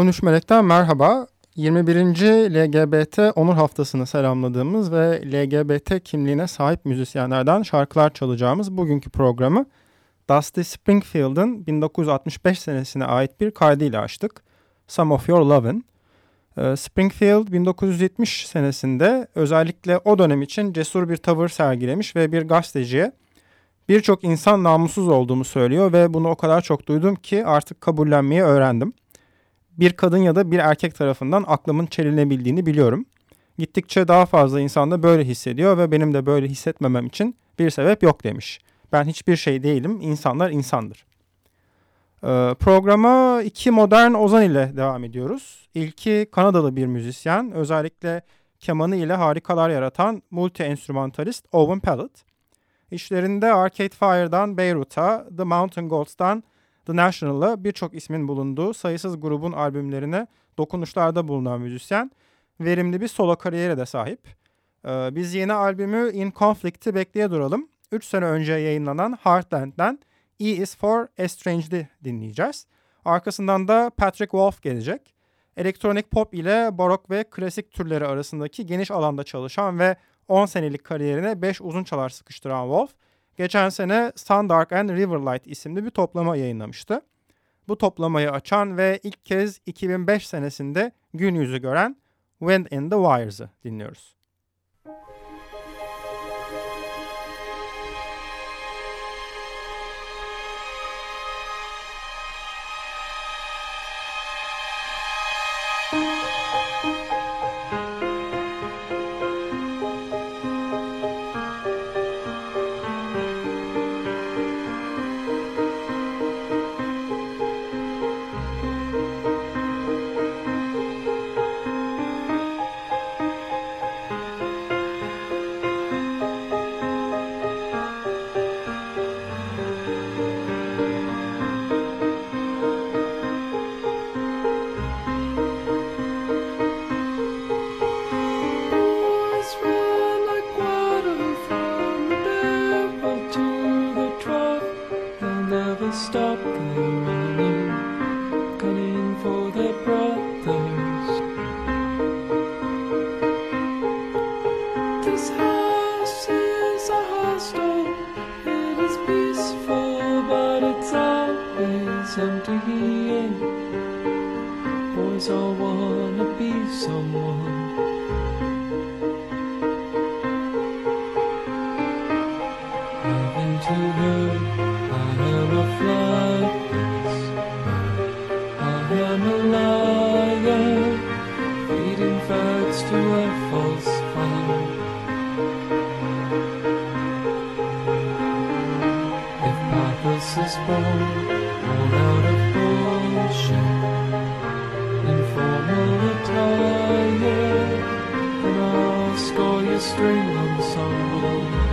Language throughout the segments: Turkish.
13 Melek'ten merhaba. 21. LGBT Onur Haftası'nı selamladığımız ve LGBT kimliğine sahip müzisyenlerden şarkılar çalacağımız bugünkü programı Dusty Springfield'ın 1965 senesine ait bir kaydıyla açtık. Some of Your Lovin'. Ee, Springfield 1970 senesinde özellikle o dönem için cesur bir tavır sergilemiş ve bir gazeteciye birçok insan namussuz olduğumu söylüyor ve bunu o kadar çok duydum ki artık kabullenmeyi öğrendim bir kadın ya da bir erkek tarafından aklımın çelinebildiğini biliyorum. Gittikçe daha fazla insan da böyle hissediyor ve benim de böyle hissetmemem için bir sebep yok demiş. Ben hiçbir şey değilim, insanlar insandır. Ee, programa iki modern ozan ile devam ediyoruz. İlki Kanadalı bir müzisyen, özellikle kemanı ile harikalar yaratan multi-enstrümantalist Owen Pellet. İşlerinde Arcade Fire'dan Beirut'a, The Mountain Goats'tan The National'la birçok ismin bulunduğu sayısız grubun albümlerine dokunuşlarda bulunan müzisyen verimli bir solo kariyere de sahip. Ee, biz yeni albümü In Conflict'i bekleye duralım. 3 sene önce yayınlanan Heartland'den E is for Estranged'i dinleyeceğiz. Arkasından da Patrick Wolf gelecek. Elektronik pop ile barok ve klasik türleri arasındaki geniş alanda çalışan ve 10 senelik kariyerine 5 uzun çalar sıkıştıran Wolf, geçen sene Sun Dark and Riverlight isimli bir toplama yayınlamıştı. Bu toplamayı açan ve ilk kez 2005 senesinde gün yüzü gören Wind in the Wires'ı dinliyoruz. stop the rain. All out of informal attire, I'll score your string ensemble.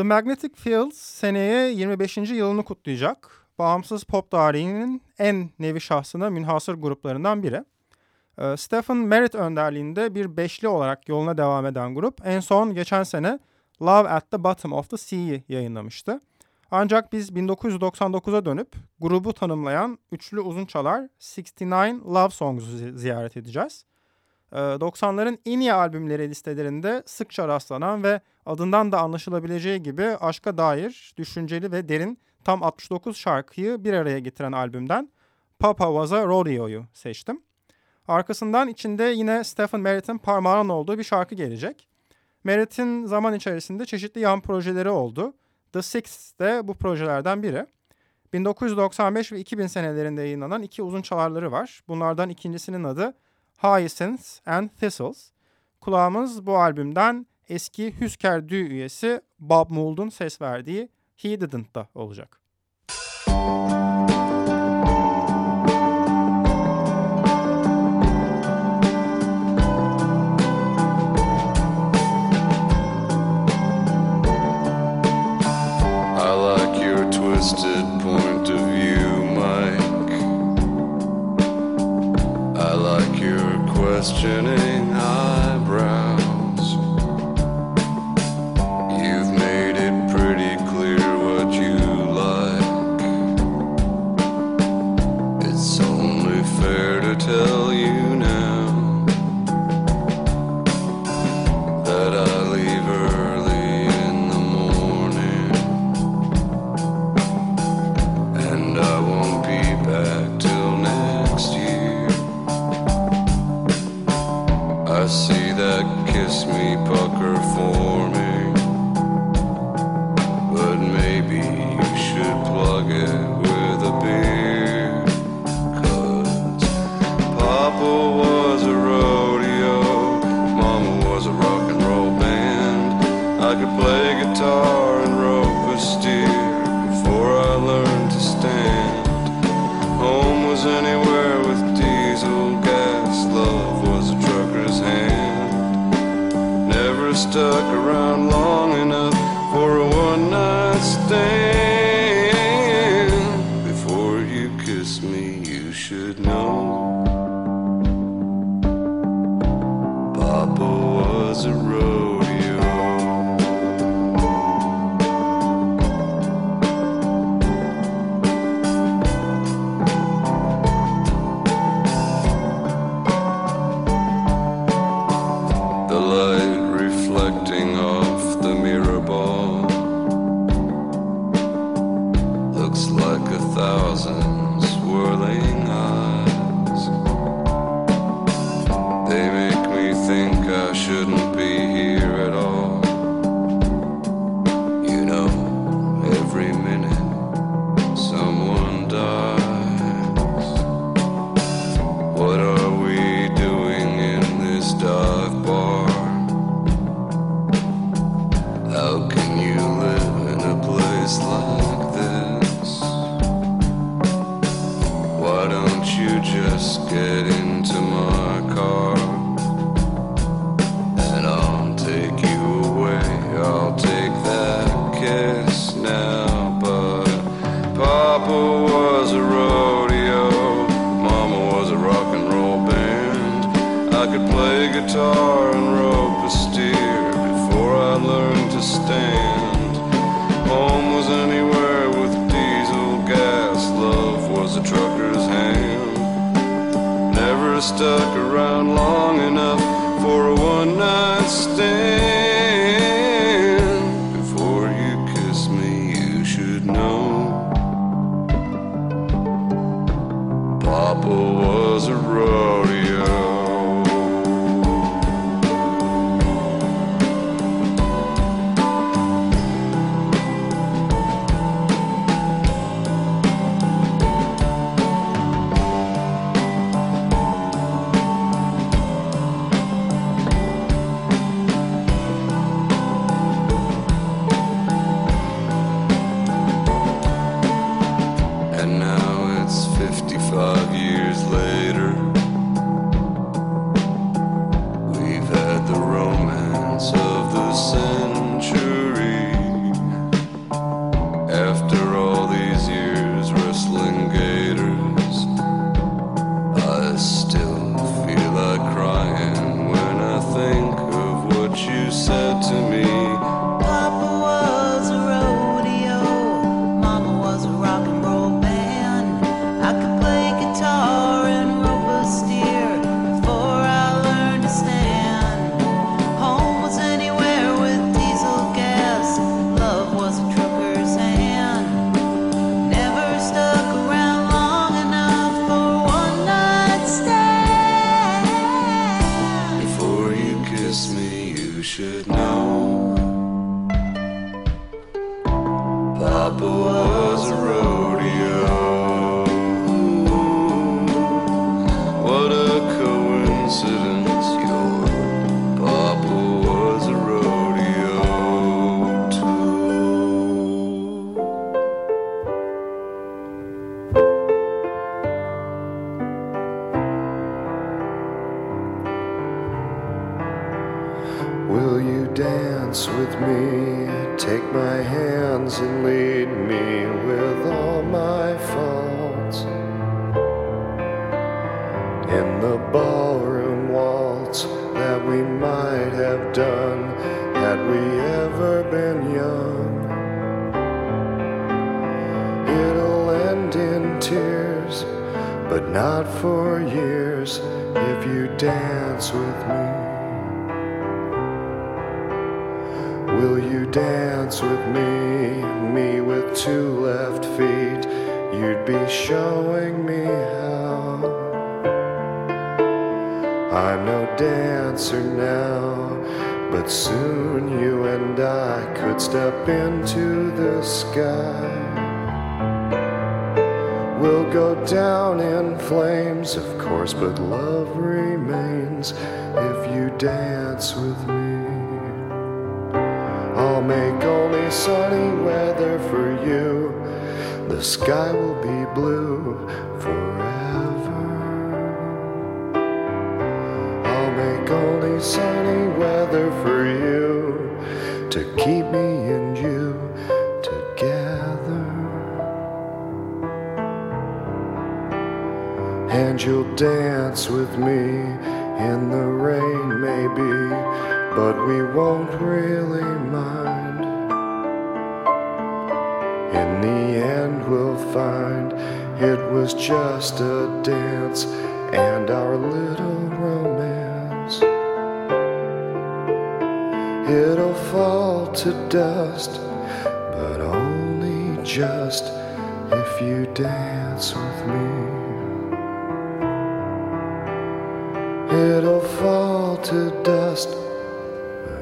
The Magnetic Fields seneye 25. yılını kutlayacak. Bağımsız pop tarihinin en nevi şahsına münhasır gruplarından biri. Ee, Stephen Merritt önderliğinde bir beşli olarak yoluna devam eden grup en son geçen sene Love at the Bottom of the Sea'yi yayınlamıştı. Ancak biz 1999'a dönüp grubu tanımlayan üçlü uzun çalar 69 Love Songs'u zi- ziyaret edeceğiz. Ee, 90'ların en iyi albümleri listelerinde sıkça rastlanan ve adından da anlaşılabileceği gibi aşka dair düşünceli ve derin tam 69 şarkıyı bir araya getiren albümden Papa Was a Rodeo'yu seçtim. Arkasından içinde yine Stephen Merritt'in parmağının olduğu bir şarkı gelecek. Merritt'in zaman içerisinde çeşitli yan projeleri oldu. The Six de bu projelerden biri. 1995 ve 2000 senelerinde yayınlanan iki uzun çalarları var. Bunlardan ikincisinin adı Hyacinths and Thistles. Kulağımız bu albümden eski Hüsker Dü üyesi Bob Mould'un ses verdiği He Didn't'da olacak. I like your twisted questioning guitar but love remains if you dance with me. I'll make only sunny weather for you. The sky will be blue forever. I'll make only sunny weather for you to keep me You'll dance with me in the rain, maybe, but we won't really mind. In the end, we'll find it was just a dance and our little romance. It'll fall to dust, but only just if you dance with me. It'll fall to dust,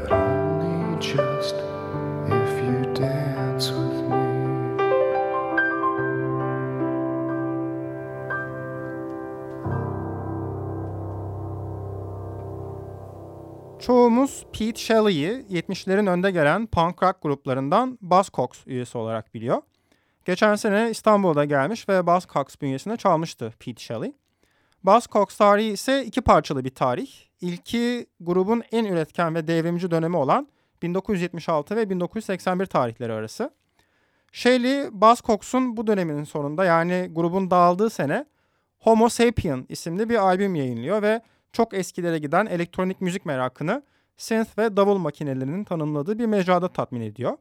but only just if you dance with me. Çoğumuz Pete Shelley'i 70'lerin önde gelen punk rock gruplarından Buzzcocks üyesi olarak biliyor. Geçen sene İstanbul'da gelmiş ve Buzzcocks bünyesinde çalmıştı Pete Shelley. Buzzcocks tarihi ise iki parçalı bir tarih. İlki grubun en üretken ve devrimci dönemi olan 1976 ve 1981 tarihleri arası. Shelley, Buzzcocks'un bu döneminin sonunda yani grubun dağıldığı sene Homo Sapien isimli bir albüm yayınlıyor ve çok eskilere giden elektronik müzik merakını synth ve davul makinelerinin tanımladığı bir mecrada tatmin ediyor.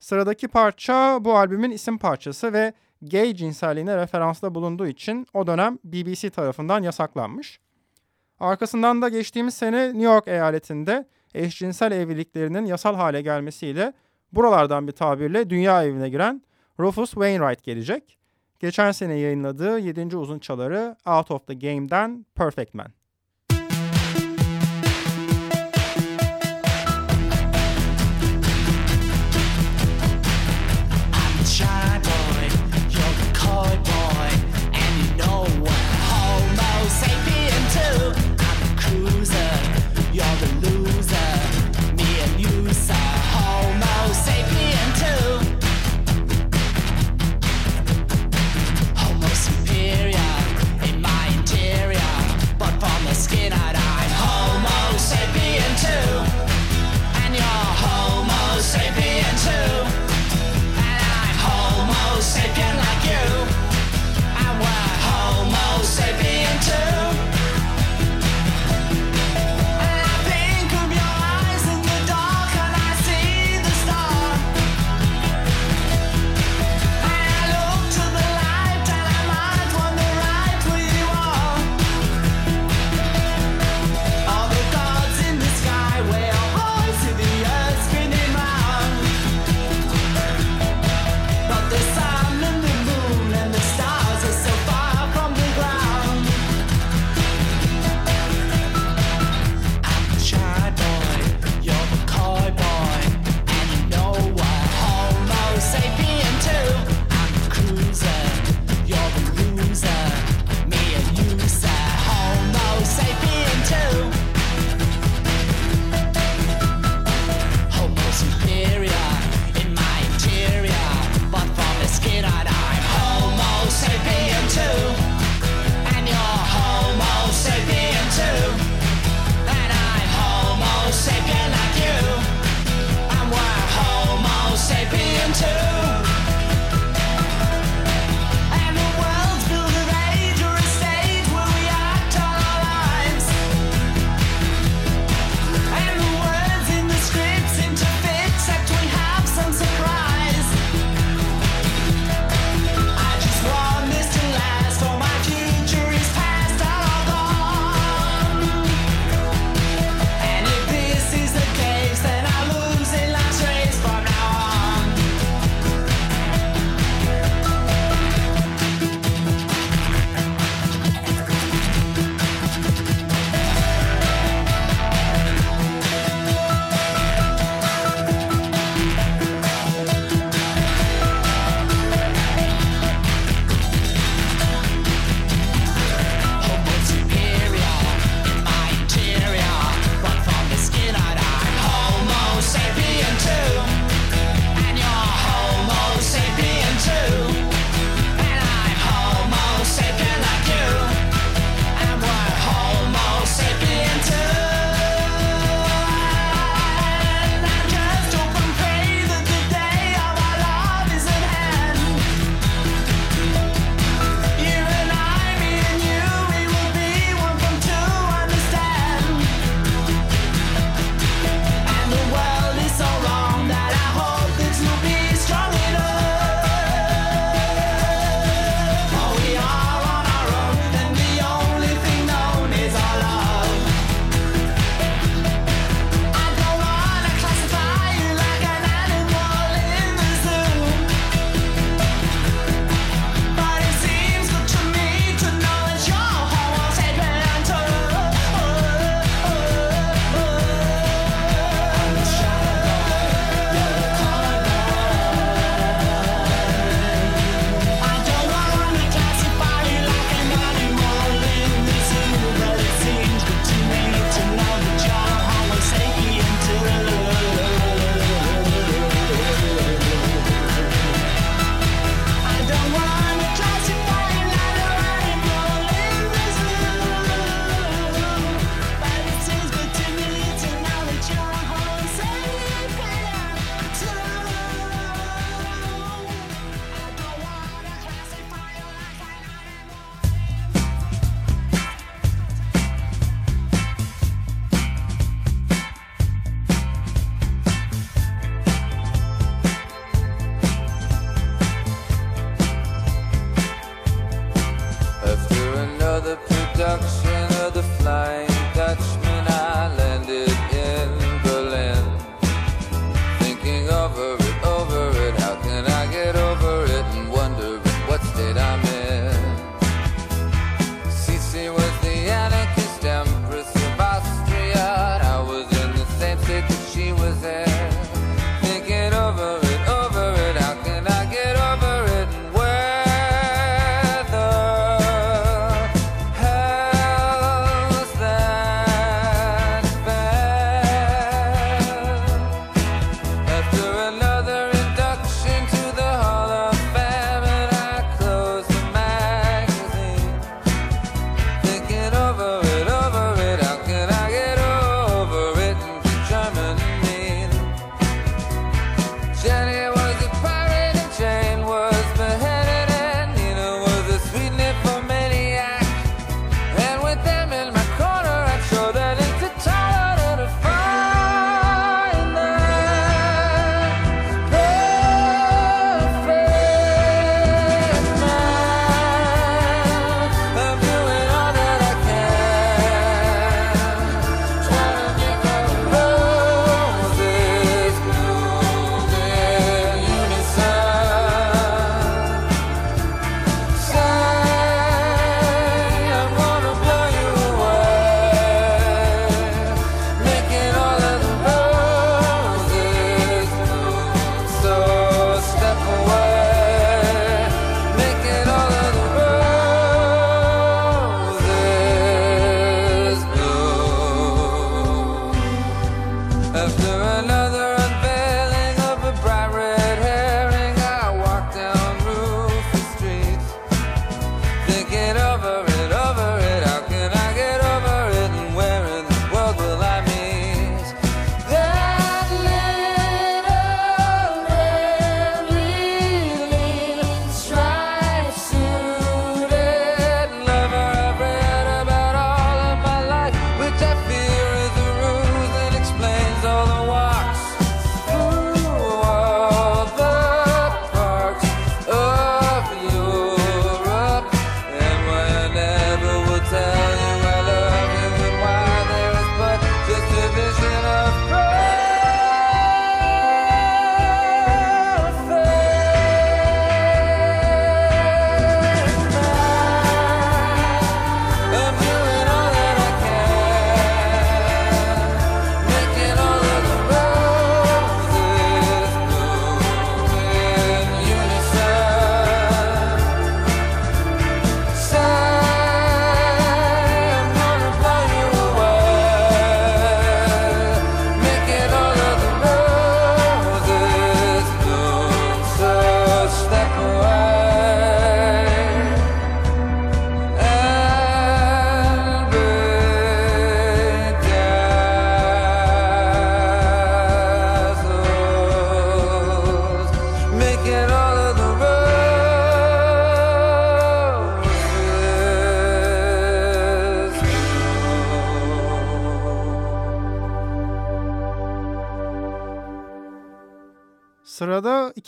Sıradaki parça bu albümün isim parçası ve gay cinselliğine referansta bulunduğu için o dönem BBC tarafından yasaklanmış. Arkasından da geçtiğimiz sene New York eyaletinde eşcinsel evliliklerinin yasal hale gelmesiyle buralardan bir tabirle dünya evine giren Rufus Wainwright gelecek. Geçen sene yayınladığı 7. uzun çaları Out of the Game'den Perfect Man.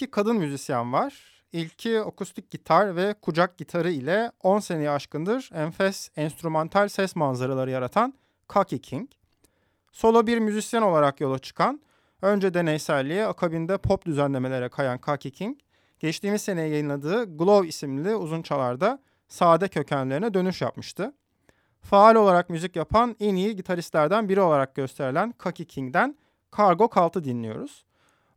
iki kadın müzisyen var. İlki akustik gitar ve kucak gitarı ile 10 seneyi aşkındır enfes enstrümantal ses manzaraları yaratan Kaki King. Solo bir müzisyen olarak yola çıkan, önce deneyselliğe akabinde pop düzenlemelere kayan Kaki King, geçtiğimiz sene yayınladığı Glow isimli uzun çalarda sade kökenlerine dönüş yapmıştı. Faal olarak müzik yapan en iyi gitaristlerden biri olarak gösterilen Kaki King'den Cargo Cult'ı dinliyoruz.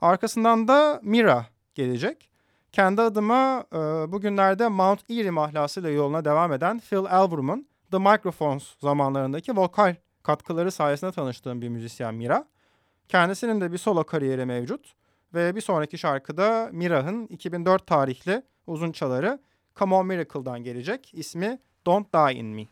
Arkasından da Mira gelecek. Kendi adıma e, bugünlerde Mount Eerie mahlasıyla yoluna devam eden Phil Elverum'un The Microphones zamanlarındaki vokal katkıları sayesinde tanıştığım bir müzisyen Mira. Kendisinin de bir solo kariyeri mevcut ve bir sonraki şarkıda Mira'nın 2004 tarihli uzun çaları Come On Miracle'dan gelecek. İsmi Don't Die In Me.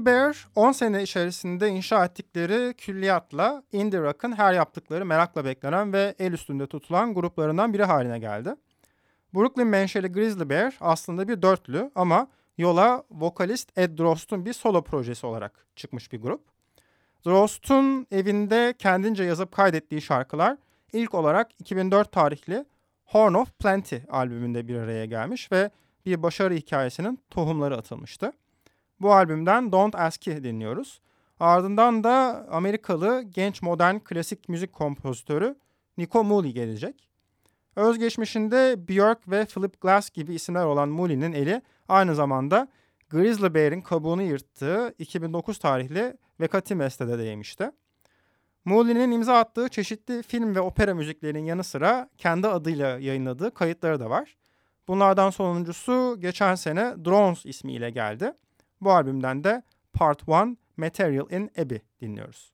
Grizzly Bear 10 sene içerisinde inşa ettikleri külliyatla indie rock'ın her yaptıkları merakla beklenen ve el üstünde tutulan gruplarından biri haline geldi. Brooklyn menşeli Grizzly Bear aslında bir dörtlü ama yola vokalist Ed Drost'un bir solo projesi olarak çıkmış bir grup. Drost'un evinde kendince yazıp kaydettiği şarkılar ilk olarak 2004 tarihli Horn of Plenty albümünde bir araya gelmiş ve bir başarı hikayesinin tohumları atılmıştı. Bu albümden Don't Ask'i dinliyoruz. Ardından da Amerikalı genç modern klasik müzik kompozitörü Nico Muhly gelecek. Özgeçmişinde Björk ve Philip Glass gibi isimler olan Muhly'nin eli aynı zamanda Grizzly Bear'in kabuğunu yırttığı 2009 tarihli Vekatimes'te de değmişti. Muhly'nin imza attığı çeşitli film ve opera müziklerinin yanı sıra kendi adıyla yayınladığı kayıtları da var. Bunlardan sonuncusu geçen sene Drones ismiyle geldi. Bu albümden de Part 1 Material in Abbey dinliyoruz.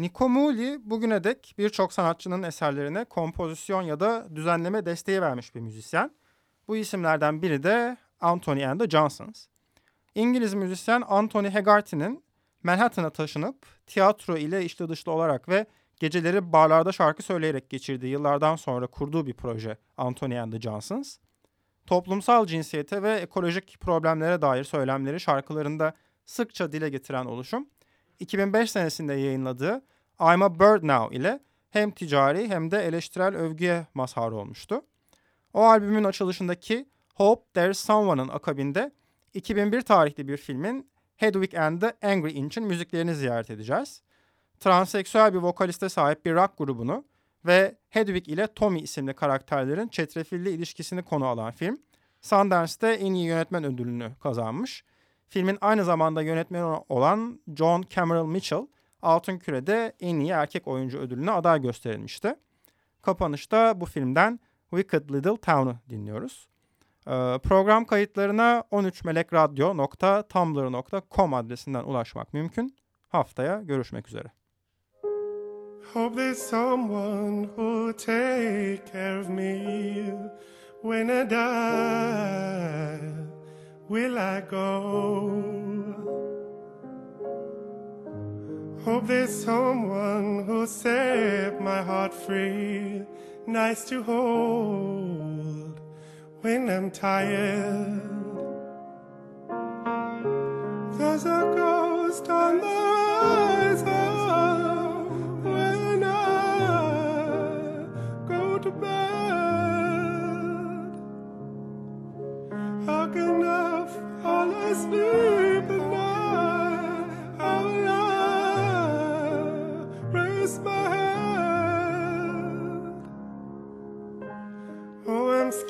Nico Muhly bugüne dek birçok sanatçının eserlerine kompozisyon ya da düzenleme desteği vermiş bir müzisyen. Bu isimlerden biri de Anthony and the Johnsons. İngiliz müzisyen Anthony Hegarty'nin Manhattan'a taşınıp tiyatro ile içli dışlı olarak ve geceleri barlarda şarkı söyleyerek geçirdiği yıllardan sonra kurduğu bir proje Anthony and the Johnsons. Toplumsal cinsiyete ve ekolojik problemlere dair söylemleri şarkılarında sıkça dile getiren oluşum, 2005 senesinde yayınladığı I'm a Bird Now ile hem ticari hem de eleştirel övgüye mazhar olmuştu. O albümün açılışındaki Hope There's Someone'ın akabinde 2001 tarihli bir filmin Hedwig and the Angry Inch'in müziklerini ziyaret edeceğiz. Transseksüel bir vokaliste sahip bir rock grubunu ve Hedwig ile Tommy isimli karakterlerin çetrefilli ilişkisini konu alan film, Sundance'te en iyi yönetmen ödülünü kazanmış. Filmin aynı zamanda yönetmeni olan John Cameron Mitchell, Altın Küre'de en iyi erkek oyuncu ödülüne aday gösterilmişti. Kapanışta bu filmden Wicked Little Town'u dinliyoruz. Ee, program kayıtlarına 13melekradyo.tumblr.com adresinden ulaşmak mümkün. Haftaya görüşmek üzere. Hope there's someone who'll take care of me when I die. Will I go? Hope there's someone who'll set my heart free, nice to hold when I'm tired. There's a ghost on the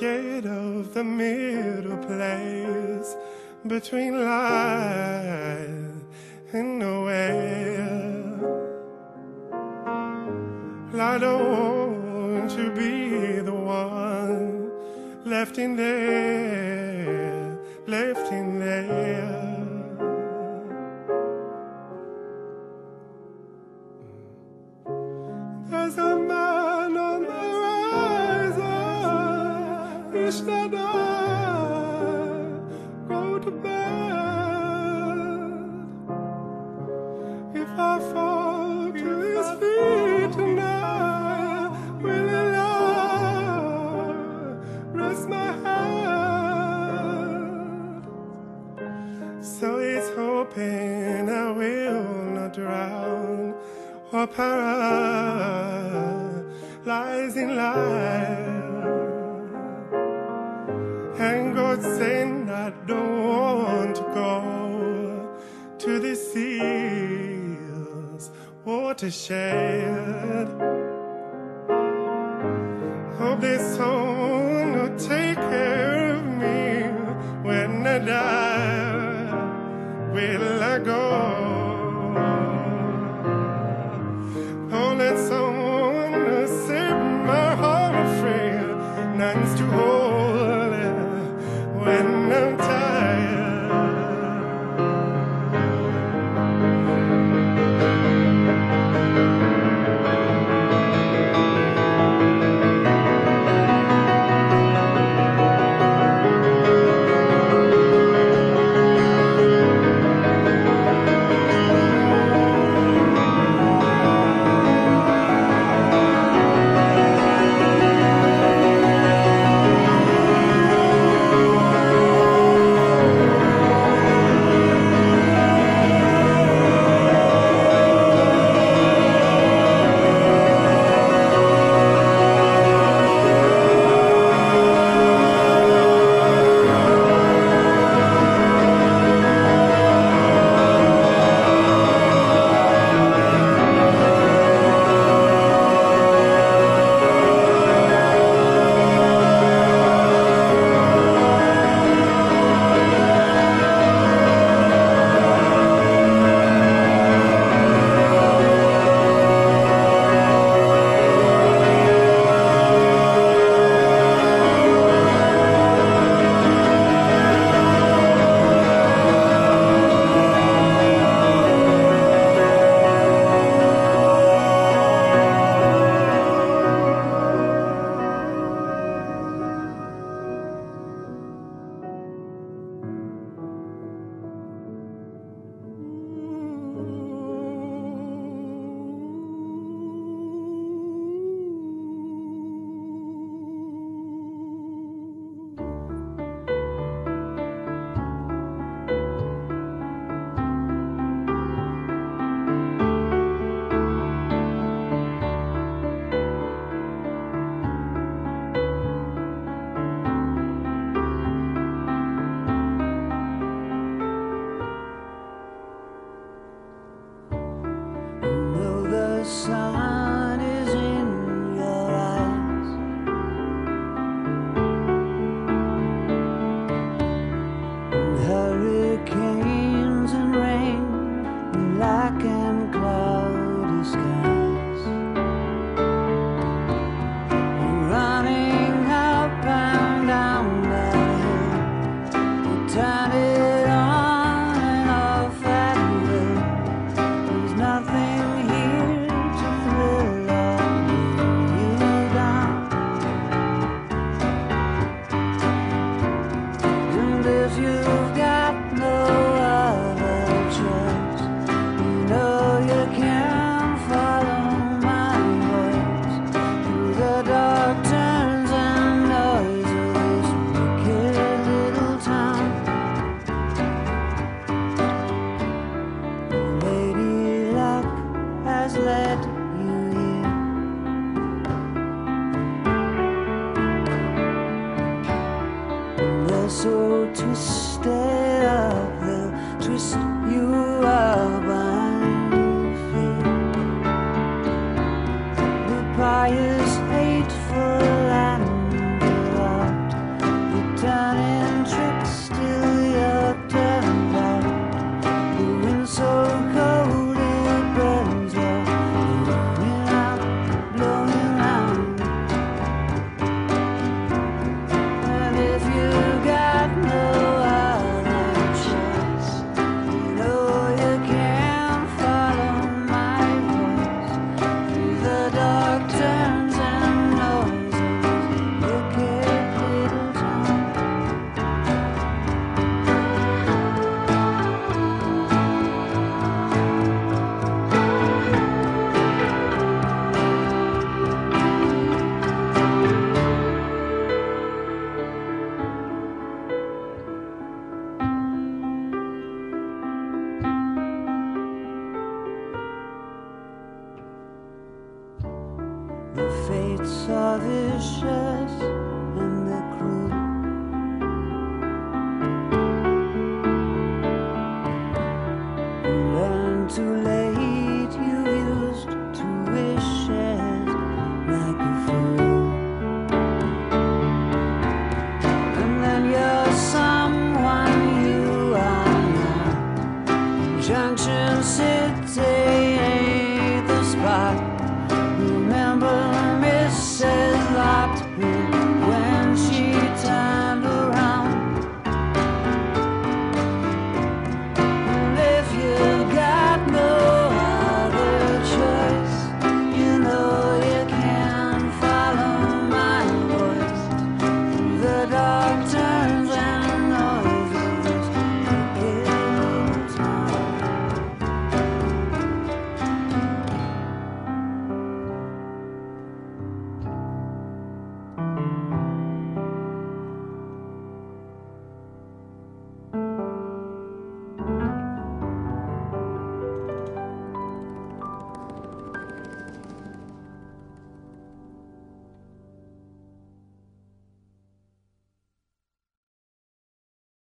Oh, of the middle place between life and nowhere. I don't want to be the one left in there,